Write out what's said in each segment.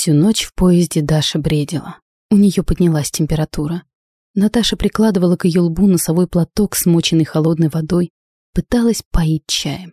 Всю ночь в поезде Даша бредила. У нее поднялась температура. Наташа прикладывала к ее лбу носовой платок, смоченный холодной водой, пыталась поить чаем.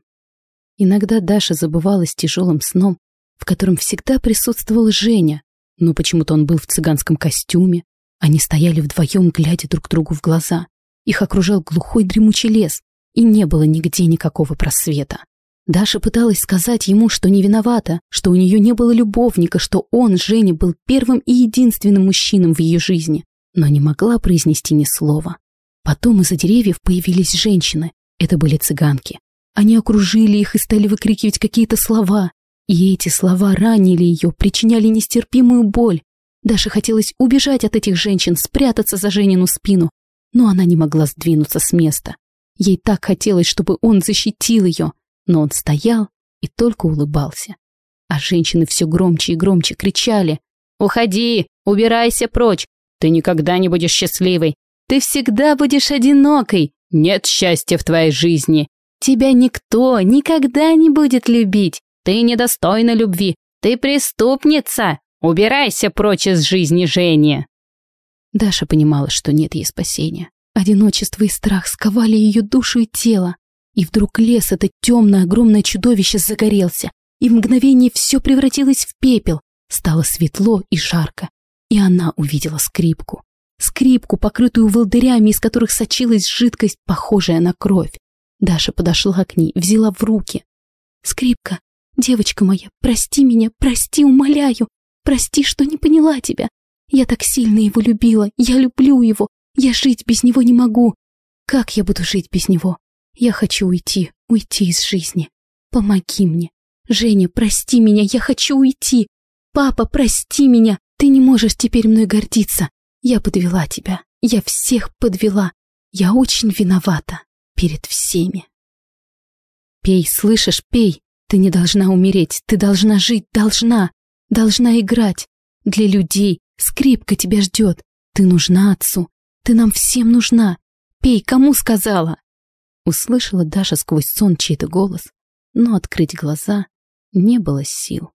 Иногда Даша забывалась тяжелым сном, в котором всегда присутствовал Женя, но почему-то он был в цыганском костюме. Они стояли вдвоем, глядя друг другу в глаза. Их окружал глухой дремучий лес, и не было нигде никакого просвета. Даша пыталась сказать ему, что не виновата, что у нее не было любовника, что он, Женя, был первым и единственным мужчиной в ее жизни, но не могла произнести ни слова. Потом из-за деревьев появились женщины. Это были цыганки. Они окружили их и стали выкрикивать какие-то слова. И эти слова ранили ее, причиняли нестерпимую боль. Даша хотелось убежать от этих женщин, спрятаться за Женину спину, но она не могла сдвинуться с места. Ей так хотелось, чтобы он защитил ее, но он стоял и только улыбался. А женщины все громче и громче кричали «Уходи! Убирайся прочь! Ты никогда не будешь счастливой! Ты всегда будешь одинокой! Нет счастья в твоей жизни! Тебя никто никогда не будет любить! Ты недостойна любви! Ты преступница! Убирайся прочь из жизни Жени!» Даша понимала, что нет ей спасения. Одиночество и страх сковали ее душу и тело. И вдруг лес, это темное огромное чудовище, загорелся, и в мгновение все превратилось в пепел. Стало светло и жарко, и она увидела скрипку. Скрипку, покрытую волдырями, из которых сочилась жидкость, похожая на кровь. Даша подошла к ней, взяла в руки. «Скрипка, девочка моя, прости меня, прости, умоляю, прости, что не поняла тебя. Я так сильно его любила, я люблю его, я жить без него не могу. Как я буду жить без него? Я хочу уйти, уйти из жизни. Помоги мне. Женя, прости меня, я хочу уйти. Папа, прости меня. Ты не можешь теперь мной гордиться. Я подвела тебя. Я всех подвела. Я очень виновата перед всеми. Пей, слышишь, пей. Ты не должна умереть. Ты должна жить, должна. Должна играть. Для людей. Скрипка тебя ждет. Ты нужна отцу. Ты нам всем нужна. Пей, кому сказала? Услышала Даша сквозь сон чей-то голос, но открыть глаза не было сил.